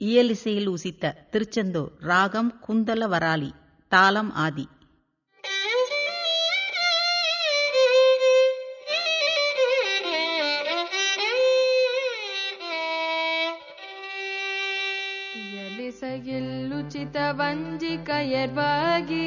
இயலிசையில் உசித்த திருச்செந்தூர் ராகம் குந்தல வராளி தாளம் ஆதி. ಇಸಗಿಲ್ಲು ಚಿತ ವಂಜಿ ಕಯರ್ವಾಗಿ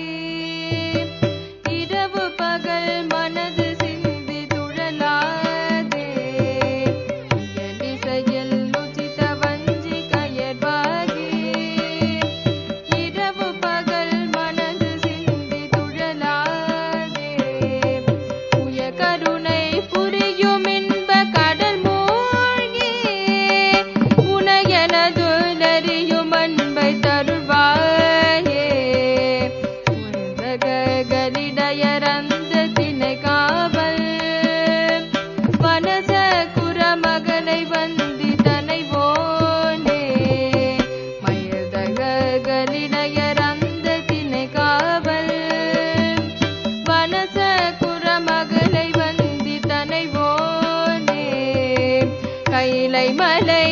நிலை மலை